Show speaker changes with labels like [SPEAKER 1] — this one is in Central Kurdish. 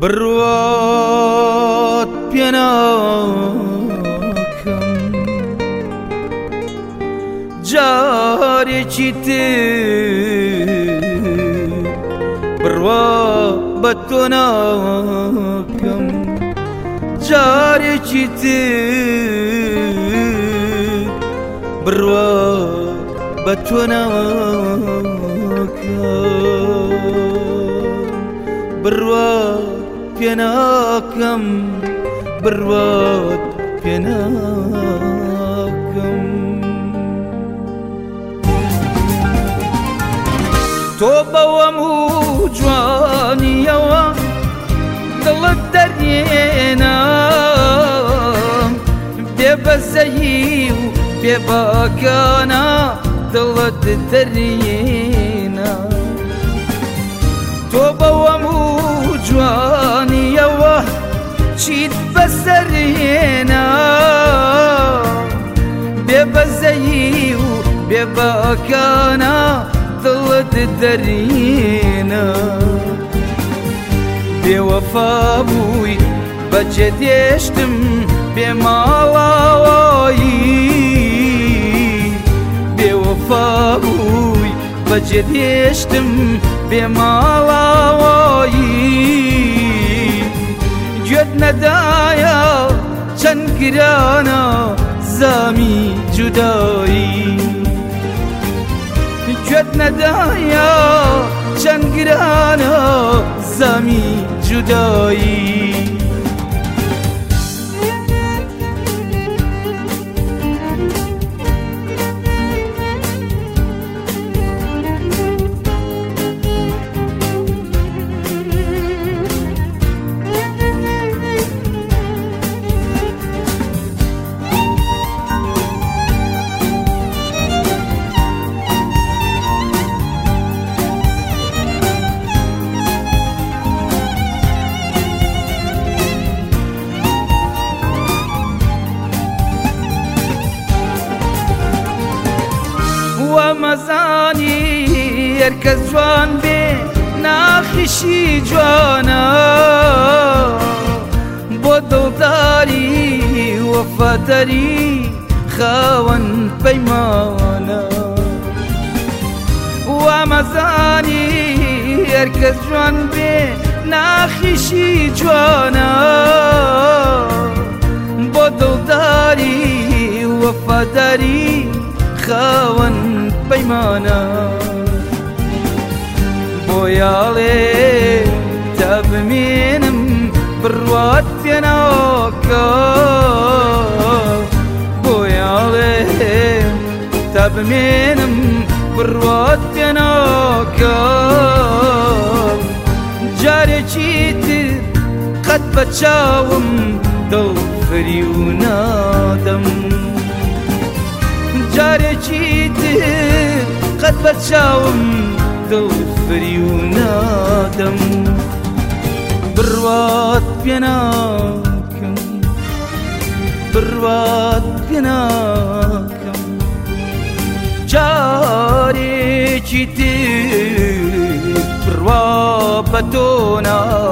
[SPEAKER 1] بڕات پێناکەم جارێکی تر بڕوا بە تۆ ناکەم جارێکی تر بڕوا بە تۆ ناکەم بڕوا پێناکەم بڕات پێناکەم تۆ بەوەم و جوانیەوە دڵت دەرێنام پێ بەزەیی و پێ باگانە دڵت دەریێنا تۆ بەوەم و جوان چین بەسەرێنا بێ بەزەیی و بێ بەکانە دڵت دەرینە بێوەفا بووی بەجێ دێشتم بێ ماڵاوایی بێوەفا بووی بەجێ دێشتم بێ ماڵاوایی ندایا چند گرانا زامی جدایی جد ندایا چند گرانا زامی جدایی نازانی کس جوان بی ناخشی جوانا جوانە بۆ خوان پیمانا و مزانی هر کس جوان بی ناخشی جوانا جوانە بۆ دڵداری وەفەدەری خاوەن پەیمانە بۆیاڵێ تا بمێنم بڕات پێناکە بۆیاڵێ تا بمێنم بڕات پێناکە جارێکی تر قەت بە چاوم دڵ فری و نادەم جارێکی تر قد بتشاوم توفري ونادم بروات بيناكم بروات بيناكم جاري جيتي بروات بتوناكم